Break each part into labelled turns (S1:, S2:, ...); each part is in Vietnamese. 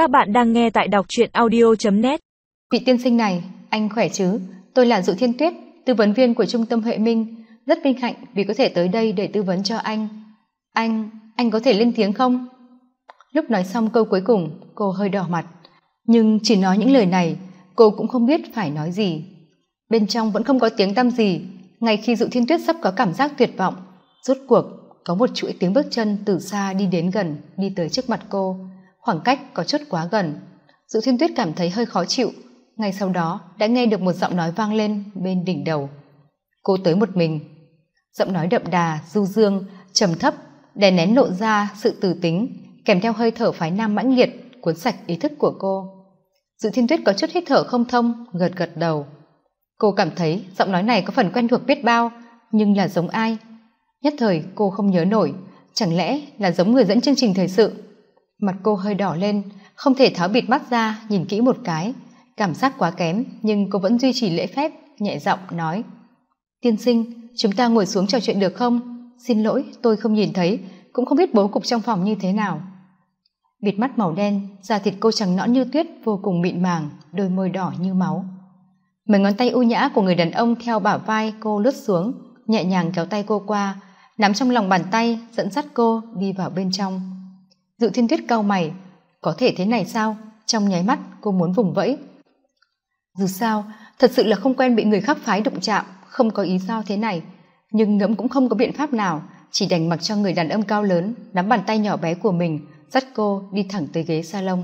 S1: Các bạn đang nghe tại đọc truyện audio.net
S2: Vị tiên sinh này, anh khỏe chứ? Tôi là Dụ Thiên Tuyết, tư vấn viên của Trung tâm Huệ Minh. Rất vinh hạnh vì có thể tới đây để tư vấn cho anh. Anh, anh có thể lên tiếng không? Lúc nói xong câu cuối cùng, cô hơi đỏ mặt. Nhưng chỉ nói những lời này, cô cũng không biết phải nói gì. Bên trong vẫn không có tiếng tăm gì. Ngay khi Dụ Thiên Tuyết sắp có cảm giác tuyệt vọng, rốt cuộc có một chuỗi tiếng bước chân từ xa đi đến gần, đi tới trước mặt cô khoảng cách có chút quá gần. Dự thiên tuyết cảm thấy hơi khó chịu. Ngay sau đó, đã nghe được một giọng nói vang lên bên đỉnh đầu. Cô tới một mình. Giọng nói đậm đà, du dương, trầm thấp, đè nén lộ ra sự từ tính, kèm theo hơi thở phái nam mãnh liệt, cuốn sạch ý thức của cô. Dự thiên tuyết có chút hít thở không thông, gật gật đầu. Cô cảm thấy giọng nói này có phần quen thuộc biết bao, nhưng là giống ai? Nhất thời, cô không nhớ nổi. Chẳng lẽ là giống người dẫn chương trình thời sự? Mặt cô hơi đỏ lên, không thể tháo bịt mắt ra, nhìn kỹ một cái. Cảm giác quá kém, nhưng cô vẫn duy trì lễ phép, nhẹ giọng nói. Tiên sinh, chúng ta ngồi xuống trò chuyện được không? Xin lỗi, tôi không nhìn thấy, cũng không biết bố cục trong phòng như thế nào. Bịt mắt màu đen, da thịt cô trắng nõn như tuyết, vô cùng mịn màng, đôi môi đỏ như máu. Mấy ngón tay u nhã của người đàn ông theo bả vai cô lướt xuống, nhẹ nhàng kéo tay cô qua, nắm trong lòng bàn tay, dẫn dắt cô đi vào bên trong dự thiên tuyết cau mày, có thể thế này sao? Trong nháy mắt, cô muốn vùng vẫy. Dù sao, thật sự là không quen bị người khác phái động chạm, không có ý sao thế này. Nhưng ngẫm cũng không có biện pháp nào, chỉ đành mặc cho người đàn ông cao lớn, nắm bàn tay nhỏ bé của mình, dắt cô đi thẳng tới ghế salon.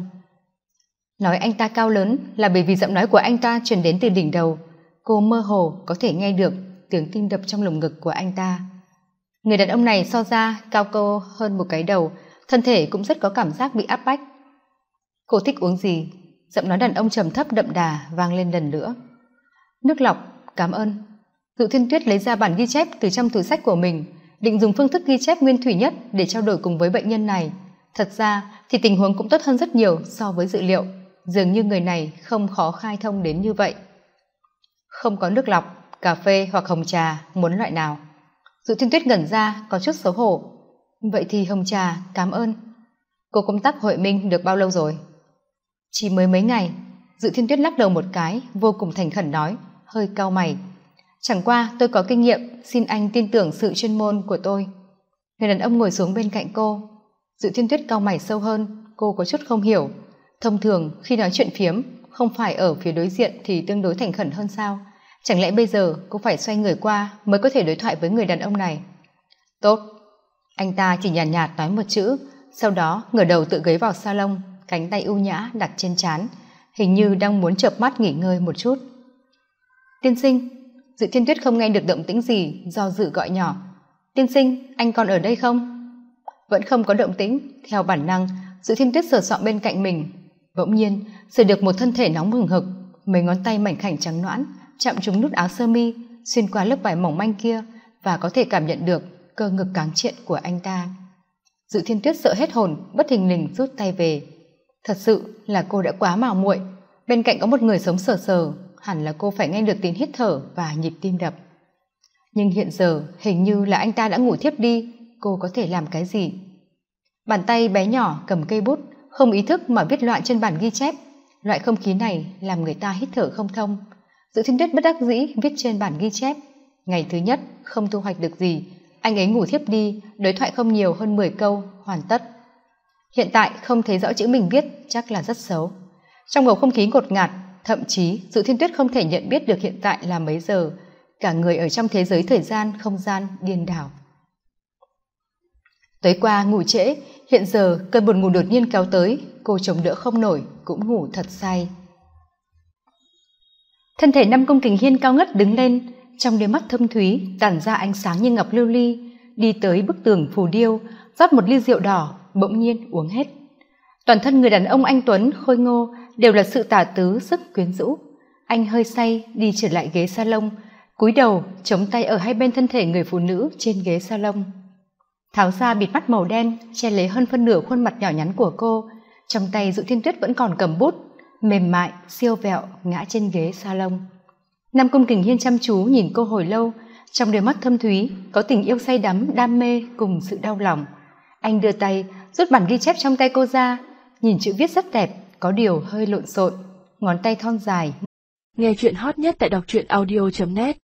S2: Nói anh ta cao lớn là bởi vì giọng nói của anh ta truyền đến từ đỉnh đầu. Cô mơ hồ có thể nghe được tiếng tim đập trong lồng ngực của anh ta. Người đàn ông này so ra cao cô hơn một cái đầu thân thể cũng rất có cảm giác bị áp bách. Cô thích uống gì? Giọng nói đàn ông trầm thấp đậm đà vang lên lần nữa. Nước lọc, cảm ơn. Dự thiên tuyết lấy ra bản ghi chép từ trong túi sách của mình, định dùng phương thức ghi chép nguyên thủy nhất để trao đổi cùng với bệnh nhân này. Thật ra thì tình huống cũng tốt hơn rất nhiều so với dự liệu. Dường như người này không khó khai thông đến như vậy. Không có nước lọc, cà phê hoặc hồng trà, muốn loại nào? Dự thiên tuyết ngẩn ra, có chút xấu hổ vậy thì hồng trà, cảm ơn. Cô công tác hội minh được bao lâu rồi? Chỉ mới mấy ngày. Dự thiên tuyết lắc đầu một cái, vô cùng thành khẩn nói, hơi cao mày. Chẳng qua tôi có kinh nghiệm, xin anh tin tưởng sự chuyên môn của tôi. Người đàn ông ngồi xuống bên cạnh cô. Dự thiên tuyết cao mày sâu hơn, cô có chút không hiểu. Thông thường, khi nói chuyện phiếm, không phải ở phía đối diện thì tương đối thành khẩn hơn sao? Chẳng lẽ bây giờ cô phải xoay người qua mới có thể đối thoại với người đàn ông này? Tốt anh ta chỉ nhàn nhạt, nhạt nói một chữ sau đó ngửa đầu tự ghế vào salon cánh tay ưu nhã đặt trên trán hình như đang muốn chợp mắt nghỉ ngơi một chút. Tiên sinh dự thiên tuyết không nghe được động tĩnh gì do dự gọi nhỏ. Tiên sinh anh còn ở đây không? Vẫn không có động tĩnh theo bản năng dự thiên tuyết sờ soạn bên cạnh mình. Bỗng nhiên sờ được một thân thể nóng hừng hực mấy ngón tay mảnh khảnh trắng noãn chạm trúng nút áo sơ mi xuyên qua lớp vải mỏng manh kia và có thể cảm nhận được cơ ngực cáng triện của anh ta. Dự thiên tuyết sợ hết hồn, bất thình lình rút tay về. Thật sự là cô đã quá mào muội, bên cạnh có một người sống sờ sờ, hẳn là cô phải nghe được tiếng hít thở và nhịp tim đập. Nhưng hiện giờ, hình như là anh ta đã ngủ thiếp đi, cô có thể làm cái gì? Bàn tay bé nhỏ cầm cây bút, không ý thức mà viết loạn trên bản ghi chép. Loại không khí này làm người ta hít thở không thông. Dự thiên tuyết bất đắc dĩ viết trên bản ghi chép. Ngày thứ nhất, không thu hoạch được gì anh ấy ngủ thiếp đi, đối thoại không nhiều hơn mười câu, hoàn tất. Hiện tại không thấy rõ chữ mình viết, chắc là rất xấu. Trong bầu không khí ngột ngạt, thậm chí dự thiên tuyết không thể nhận biết được hiện tại là mấy giờ, cả người ở trong thế giới thời gian, không gian, điên đảo. Tối qua ngủ trễ, hiện giờ cơn buồn ngủ đột nhiên kéo tới, cô chống đỡ không nổi, cũng ngủ thật say. Thân thể năm công kình hiên cao ngất đứng lên, trong đôi mắt thâm thúy, tản ra ánh sáng như ngọc lưu ly đi tới bức tường phù điêu, rót một ly rượu đỏ, bỗng nhiên uống hết. Toàn thân người đàn ông anh tuấn, khôi ngô đều là sự tả tứ sức quyến rũ. Anh hơi say, đi trở lại ghế salon, cúi đầu, chống tay ở hai bên thân thể người phụ nữ trên ghế salon. Tháo ra bịt mắt màu đen, che lấy hơn phân nửa khuôn mặt nhỏ nhắn của cô. Trong tay dự thiên tuyết vẫn còn cầm bút, mềm mại, siêu vẹo, ngã trên ghế salon. Nam công kình hiên chăm chú nhìn cô hồi lâu trong đôi mắt thâm thúy, có tình yêu say đắm, đam mê cùng sự đau lòng. Anh đưa tay, rút bản ghi chép trong tay cô ra, nhìn chữ viết rất đẹp, có điều hơi lộn xộn. Ngón tay thon dài.
S1: Nghe chuyện hot nhất tại đọc truyện audio net.